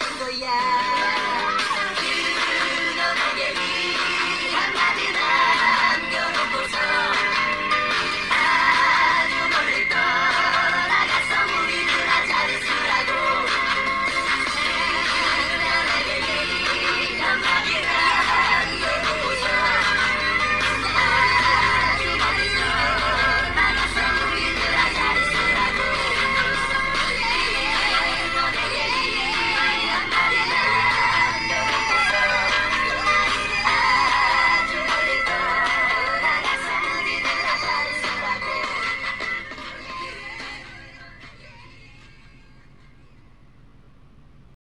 Yeah.